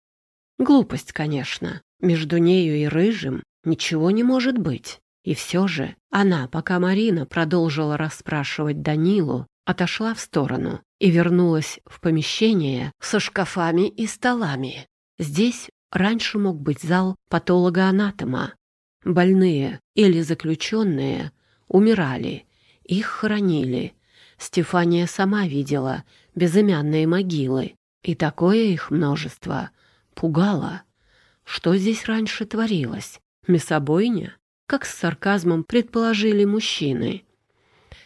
Глупость, конечно. Между нею и Рыжим ничего не может быть. И все же она, пока Марина продолжила расспрашивать Данилу, отошла в сторону и вернулась в помещение со шкафами и столами. Здесь раньше мог быть зал патолога-анатома. Больные или заключенные умирали, их хоронили. Стефания сама видела безымянные могилы, и такое их множество пугало. Что здесь раньше творилось? Мясобойня? Как с сарказмом предположили мужчины.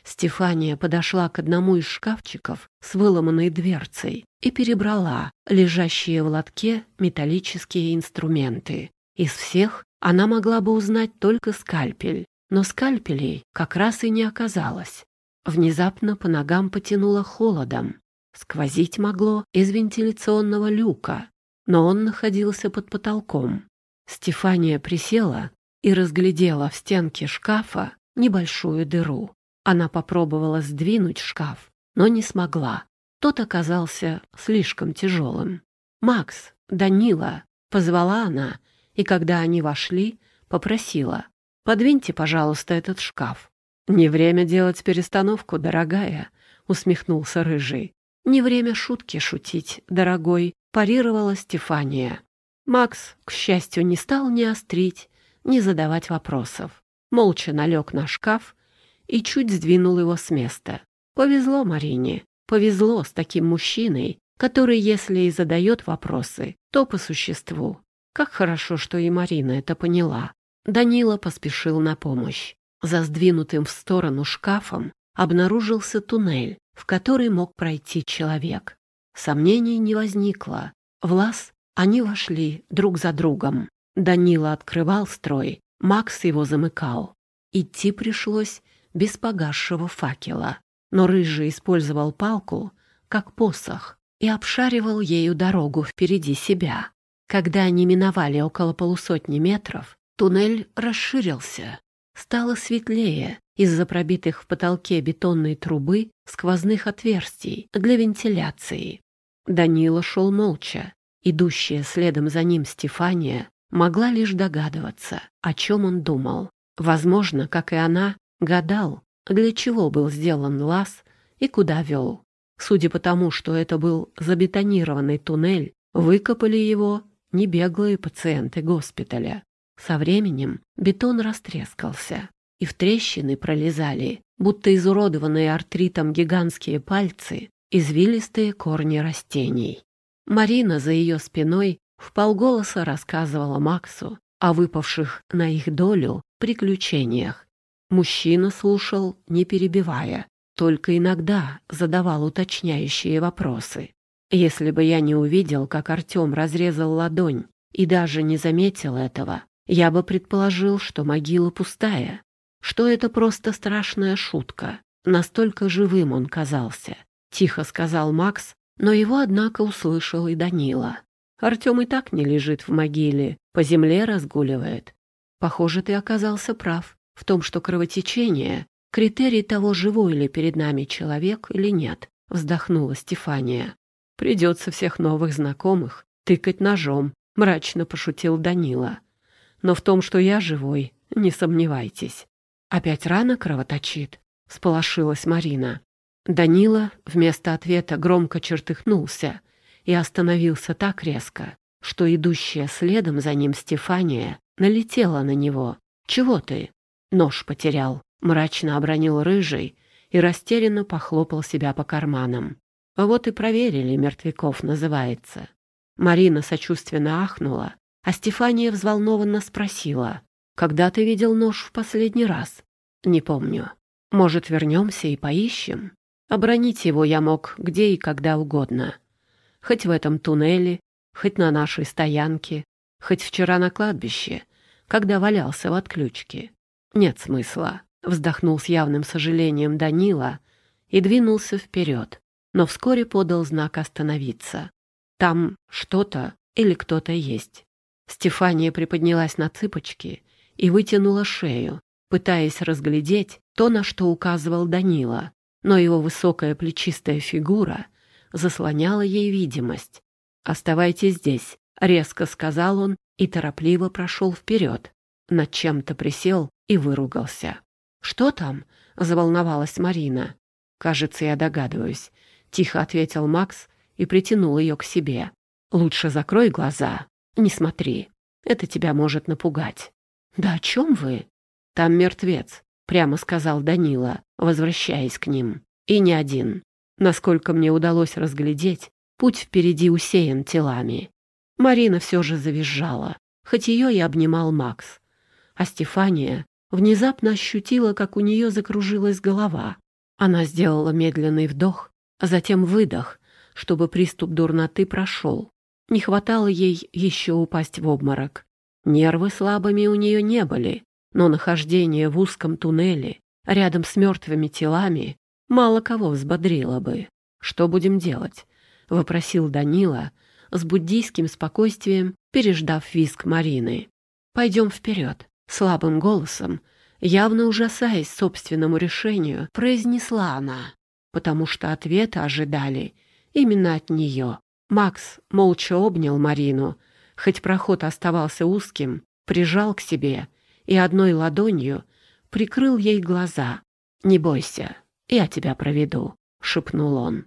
Стефания подошла к одному из шкафчиков с выломанной дверцей и перебрала лежащие в лотке металлические инструменты. Из всех она могла бы узнать только скальпель, но скальпелей как раз и не оказалось. Внезапно по ногам потянуло холодом. Сквозить могло из вентиляционного люка, но он находился под потолком. Стефания присела и разглядела в стенке шкафа небольшую дыру. Она попробовала сдвинуть шкаф, но не смогла. Тот оказался слишком тяжелым. «Макс, Данила!» — позвала она, и когда они вошли, попросила. «Подвиньте, пожалуйста, этот шкаф». «Не время делать перестановку, дорогая», — усмехнулся Рыжий. «Не время шутки шутить, дорогой», — парировала Стефания. Макс, к счастью, не стал ни острить, ни задавать вопросов. Молча налег на шкаф и чуть сдвинул его с места. Повезло Марине, повезло с таким мужчиной, который, если и задает вопросы, то по существу. Как хорошо, что и Марина это поняла. Данила поспешил на помощь. За сдвинутым в сторону шкафом обнаружился туннель, в который мог пройти человек. Сомнений не возникло. В лаз они вошли друг за другом. Данила открывал строй, Макс его замыкал. Идти пришлось без погасшего факела. Но Рыжий использовал палку как посох и обшаривал ею дорогу впереди себя. Когда они миновали около полусотни метров, туннель расширился. Стало светлее из-за пробитых в потолке бетонной трубы сквозных отверстий для вентиляции. Данила шел молча. Идущая следом за ним Стефания могла лишь догадываться, о чем он думал. Возможно, как и она, Гадал, для чего был сделан лаз и куда вел. Судя по тому, что это был забетонированный туннель, выкопали его не беглые пациенты госпиталя. Со временем бетон растрескался, и в трещины пролезали, будто изуродованные артритом гигантские пальцы, извилистые корни растений. Марина за ее спиной вполголоса рассказывала Максу о выпавших на их долю приключениях Мужчина слушал, не перебивая, только иногда задавал уточняющие вопросы. Если бы я не увидел, как Артем разрезал ладонь, и даже не заметил этого, я бы предположил, что могила пустая, что это просто страшная шутка. Настолько живым он казался. Тихо сказал Макс, но его, однако, услышал и Данила. Артем и так не лежит в могиле, по земле разгуливает. Похоже, ты оказался прав в том, что кровотечение — критерий того, живой ли перед нами человек или нет, вздохнула Стефания. Придется всех новых знакомых тыкать ножом, мрачно пошутил Данила. Но в том, что я живой, не сомневайтесь. Опять рано кровоточит, сполошилась Марина. Данила вместо ответа громко чертыхнулся и остановился так резко, что идущая следом за ним Стефания налетела на него. «Чего ты?» Нож потерял, мрачно обронил рыжий и растерянно похлопал себя по карманам. Вот и проверили, мертвяков называется. Марина сочувственно ахнула, а Стефания взволнованно спросила, «Когда ты видел нож в последний раз?» «Не помню. Может, вернемся и поищем?» Обронить его я мог где и когда угодно. Хоть в этом туннеле, хоть на нашей стоянке, хоть вчера на кладбище, когда валялся в отключке. «Нет смысла», — вздохнул с явным сожалением Данила и двинулся вперед, но вскоре подал знак остановиться. «Там что-то или кто-то есть». Стефания приподнялась на цыпочки и вытянула шею, пытаясь разглядеть то, на что указывал Данила, но его высокая плечистая фигура заслоняла ей видимость. «Оставайтесь здесь», — резко сказал он и торопливо прошел вперед. Над чем-то присел и выругался. «Что там?» — заволновалась Марина. «Кажется, я догадываюсь», — тихо ответил Макс и притянул ее к себе. «Лучше закрой глаза, не смотри, это тебя может напугать». «Да о чем вы?» «Там мертвец», — прямо сказал Данила, возвращаясь к ним. «И не один. Насколько мне удалось разглядеть, путь впереди усеян телами». Марина все же завизжала, хоть ее и обнимал Макс. А Стефания внезапно ощутила, как у нее закружилась голова. Она сделала медленный вдох, а затем выдох, чтобы приступ дурноты прошел. Не хватало ей еще упасть в обморок. Нервы слабыми у нее не были, но нахождение в узком туннеле рядом с мертвыми телами мало кого взбодрило бы. «Что будем делать?» — вопросил Данила с буддийским спокойствием, переждав виск Марины. «Пойдем вперед», — слабым голосом, явно ужасаясь собственному решению, произнесла она, потому что ответа ожидали именно от нее. Макс молча обнял Марину, хоть проход оставался узким, прижал к себе и одной ладонью прикрыл ей глаза. «Не бойся, я тебя проведу», — шепнул он.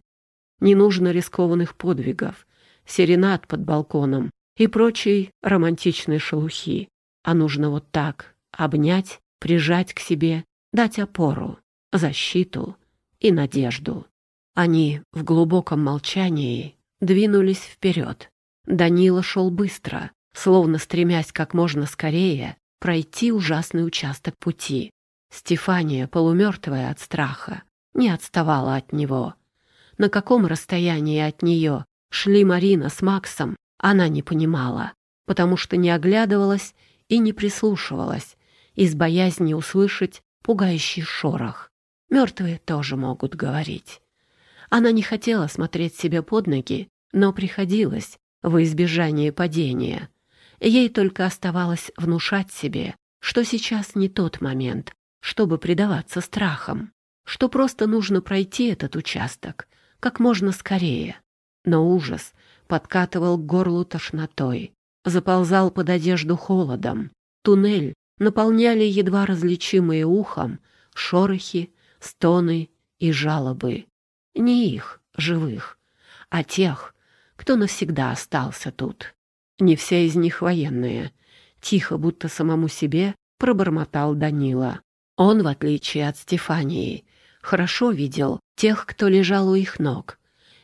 «Не нужно рискованных подвигов, серенад под балконом и прочей романтичной шелухи, а нужно вот так обнять, прижать к себе, дать опору, защиту и надежду». Они в глубоком молчании двинулись вперед. Данила шел быстро, словно стремясь как можно скорее пройти ужасный участок пути. Стефания, полумертвая от страха, не отставала от него. На каком расстоянии от нее шли Марина с Максом, она не понимала, потому что не оглядывалась и не прислушивалась из боязни услышать пугающий шорох. Мертвые тоже могут говорить. Она не хотела смотреть себе под ноги но приходилось во избежание падения. Ей только оставалось внушать себе, что сейчас не тот момент, чтобы предаваться страхам, что просто нужно пройти этот участок как можно скорее. Но ужас подкатывал к горлу тошнотой, заползал под одежду холодом. Туннель наполняли едва различимые ухом шорохи, стоны и жалобы. Не их, живых, а тех, кто навсегда остался тут. Не все из них военные. Тихо, будто самому себе, пробормотал Данила. Он, в отличие от Стефании, хорошо видел тех, кто лежал у их ног.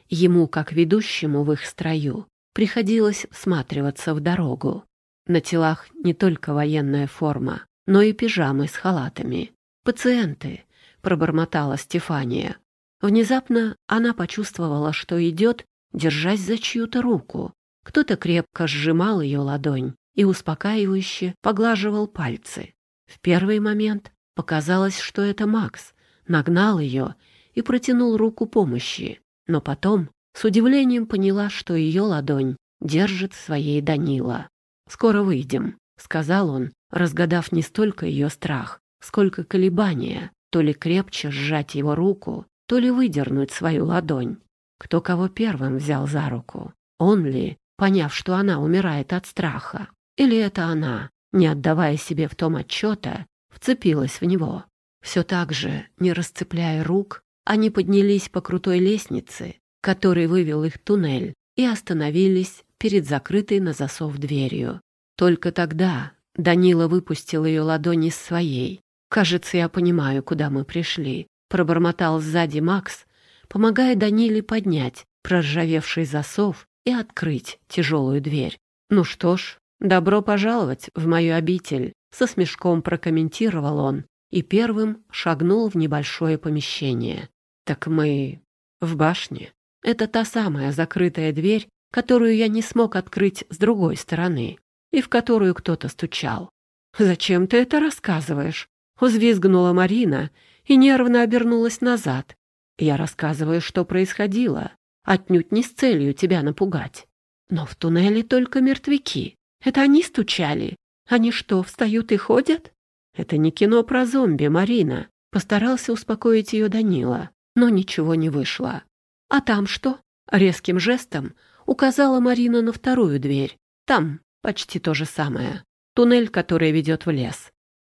Ему, как ведущему в их строю, приходилось всматриваться в дорогу. На телах не только военная форма, но и пижамы с халатами. «Пациенты», — пробормотала Стефания. Внезапно она почувствовала, что идет держась за чью-то руку. Кто-то крепко сжимал ее ладонь и успокаивающе поглаживал пальцы. В первый момент показалось, что это Макс, нагнал ее и протянул руку помощи, но потом с удивлением поняла, что ее ладонь держит своей Данила. «Скоро выйдем», — сказал он, разгадав не столько ее страх, сколько колебания, то ли крепче сжать его руку, то ли выдернуть свою ладонь. Кто кого первым взял за руку? Он ли, поняв, что она умирает от страха? Или это она, не отдавая себе в том отчета, вцепилась в него? Все так же, не расцепляя рук, они поднялись по крутой лестнице, который вывел их туннель, и остановились перед закрытой на засов дверью. Только тогда Данила выпустил ее ладони из своей. «Кажется, я понимаю, куда мы пришли», — пробормотал сзади Макс, помогая Даниле поднять проржавевший засов и открыть тяжелую дверь. «Ну что ж, добро пожаловать в мою обитель», — со смешком прокомментировал он и первым шагнул в небольшое помещение. «Так мы в башне. Это та самая закрытая дверь, которую я не смог открыть с другой стороны и в которую кто-то стучал. «Зачем ты это рассказываешь?» — взвизгнула Марина и нервно обернулась назад, я рассказываю, что происходило, отнюдь не с целью тебя напугать. Но в туннеле только мертвяки. Это они стучали? Они что, встают и ходят?» «Это не кино про зомби, Марина», — постарался успокоить ее Данила, но ничего не вышло. «А там что?» — резким жестом указала Марина на вторую дверь. «Там почти то же самое. Туннель, который ведет в лес.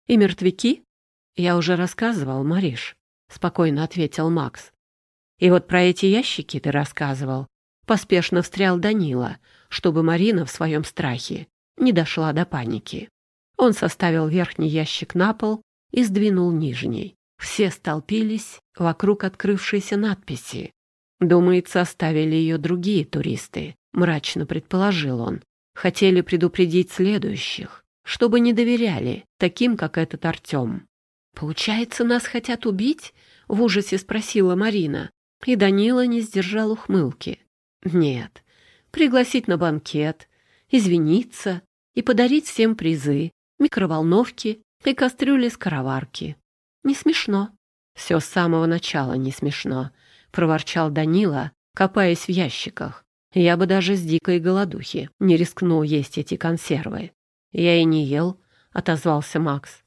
И мертвяки?» «Я уже рассказывал, Мариш», — спокойно ответил Макс. «И вот про эти ящики ты рассказывал». Поспешно встрял Данила, чтобы Марина в своем страхе не дошла до паники. Он составил верхний ящик на пол и сдвинул нижний. Все столпились вокруг открывшейся надписи. Думается, оставили ее другие туристы, мрачно предположил он. Хотели предупредить следующих, чтобы не доверяли таким, как этот Артем. «Получается, нас хотят убить?» — в ужасе спросила Марина. И Данила не сдержал ухмылки. «Нет, пригласить на банкет, извиниться и подарить всем призы, микроволновки и кастрюли-скороварки. Не смешно. Все с самого начала не смешно, проворчал Данила, копаясь в ящиках. Я бы даже с дикой голодухи не рискнул есть эти консервы. Я и не ел, отозвался Макс.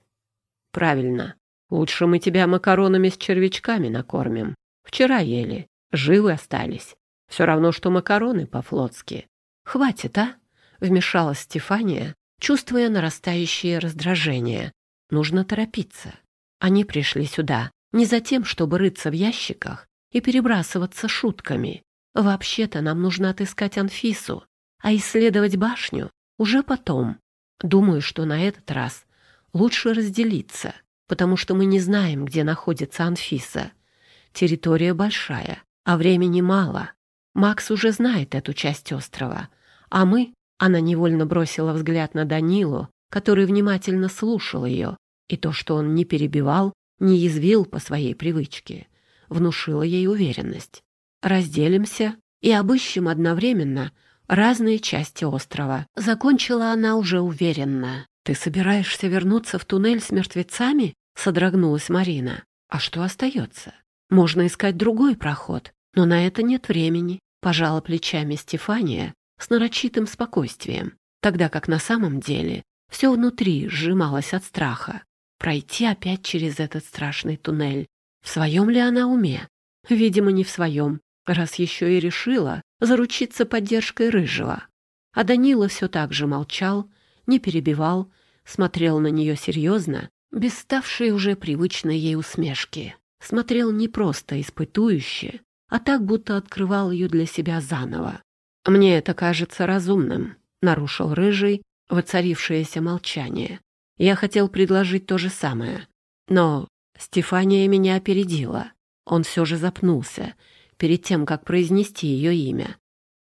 Правильно. Лучше мы тебя макаронами с червячками накормим. Вчера ели, живы остались. Все равно, что макароны по-флотски. Хватит, а? Вмешалась Стефания, чувствуя нарастающее раздражение. Нужно торопиться. Они пришли сюда не за тем, чтобы рыться в ящиках и перебрасываться шутками. Вообще-то нам нужно отыскать Анфису, а исследовать башню уже потом. Думаю, что на этот раз лучше разделиться, потому что мы не знаем, где находится Анфиса. Территория большая, а времени мало. Макс уже знает эту часть острова, а мы она невольно бросила взгляд на Данилу, который внимательно слушал ее, и то, что он не перебивал, не язвил по своей привычке, внушило ей уверенность. «Разделимся и обыщем одновременно разные части острова», — закончила она уже уверенно. «Ты собираешься вернуться в туннель с мертвецами?» — содрогнулась Марина. «А что остается? Можно искать другой проход, но на это нет времени», — пожала плечами Стефания, с нарочитым спокойствием, тогда как на самом деле все внутри сжималось от страха. Пройти опять через этот страшный туннель. В своем ли она уме? Видимо, не в своем, раз еще и решила заручиться поддержкой Рыжего. А Данила все так же молчал, не перебивал, смотрел на нее серьезно, без ставшей уже привычной ей усмешки. Смотрел не просто испытующе, а так, будто открывал ее для себя заново. «Мне это кажется разумным», — нарушил Рыжий воцарившееся молчание. Я хотел предложить то же самое, но Стефания меня опередила. Он все же запнулся перед тем, как произнести ее имя.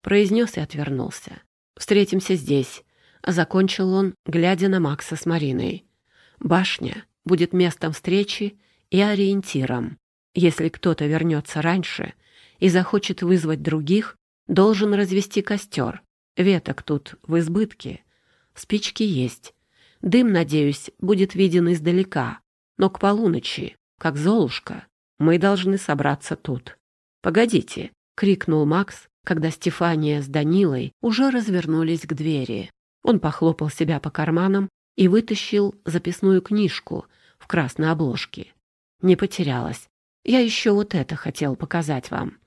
Произнес и отвернулся. «Встретимся здесь», — закончил он, глядя на Макса с Мариной. «Башня будет местом встречи и ориентиром. Если кто-то вернется раньше и захочет вызвать других, Должен развести костер. Веток тут в избытке. Спички есть. Дым, надеюсь, будет виден издалека. Но к полуночи, как Золушка, мы должны собраться тут. «Погодите!» — крикнул Макс, когда Стефания с Данилой уже развернулись к двери. Он похлопал себя по карманам и вытащил записную книжку в красной обложке. Не потерялась. Я еще вот это хотел показать вам.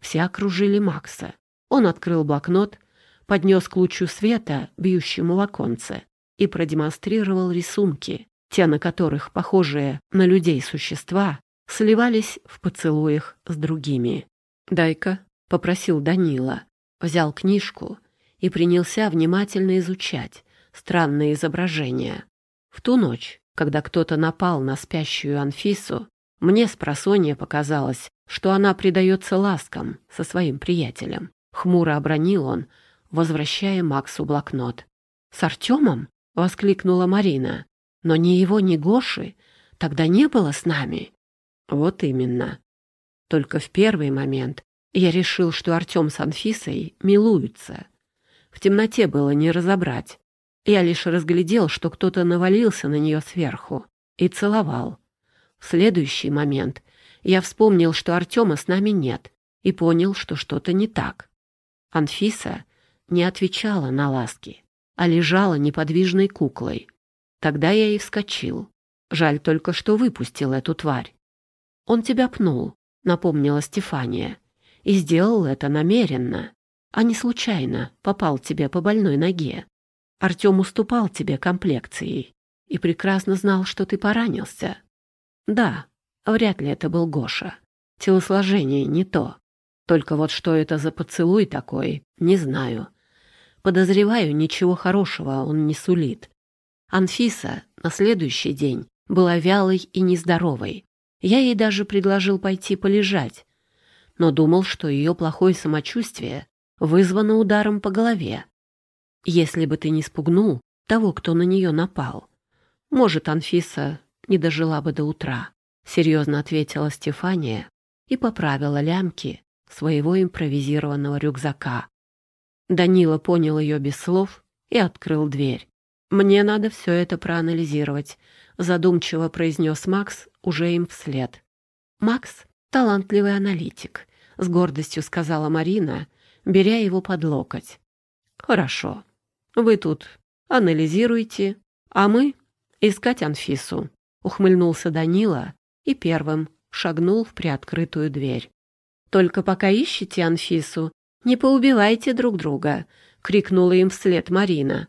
Все окружили Макса. Он открыл блокнот, поднес к лучу света, бьющему в оконце, и продемонстрировал рисунки, те, на которых, похожие на людей существа, сливались в поцелуях с другими. «Дай-ка», — попросил Данила, взял книжку и принялся внимательно изучать странные изображения. В ту ночь, когда кто-то напал на спящую Анфису, мне с просонья показалось, что она предается ласкам со своим приятелем. Хмуро обронил он, возвращая Максу блокнот. «С Артемом?» — воскликнула Марина. «Но ни его, ни Гоши тогда не было с нами». «Вот именно. Только в первый момент я решил, что Артем с Анфисой милуются. В темноте было не разобрать. Я лишь разглядел, что кто-то навалился на нее сверху и целовал. В следующий момент я вспомнил, что Артема с нами нет, и понял, что что-то не так. Анфиса не отвечала на ласки, а лежала неподвижной куклой. Тогда я и вскочил. Жаль только, что выпустил эту тварь. «Он тебя пнул», — напомнила Стефания. «И сделал это намеренно, а не случайно попал тебе по больной ноге. Артем уступал тебе комплекцией и прекрасно знал, что ты поранился. Да, вряд ли это был Гоша. Телосложение не то. Только вот что это за поцелуй такой, не знаю. Подозреваю, ничего хорошего он не сулит. Анфиса на следующий день была вялой и нездоровой. Я ей даже предложил пойти полежать, но думал, что ее плохое самочувствие вызвано ударом по голове. Если бы ты не спугнул того, кто на нее напал, может, Анфиса не дожила бы до утра, — серьезно ответила Стефания и поправила лямки своего импровизированного рюкзака. Данила понял ее без слов и открыл дверь. «Мне надо все это проанализировать», — задумчиво произнес Макс уже им вслед. «Макс — талантливый аналитик», — с гордостью сказала Марина, беря его под локоть. «Хорошо. Вы тут анализируйте, а мы — искать Анфису», — ухмыльнулся Данила и первым шагнул в приоткрытую дверь. «Только пока ищете Анфису, не поубивайте друг друга», — крикнула им вслед Марина.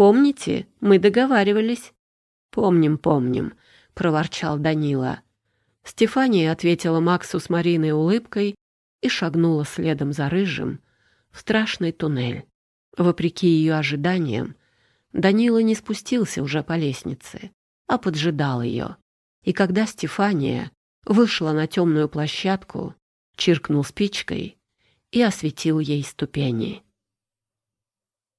Помните, мы договаривались?» «Помним, помним», — проворчал Данила. Стефания ответила Максу с Мариной улыбкой и шагнула следом за Рыжим страшный туннель. Вопреки ее ожиданиям, Данила не спустился уже по лестнице, а поджидал ее. И когда Стефания вышла на темную площадку, чиркнул спичкой и осветил ей ступени.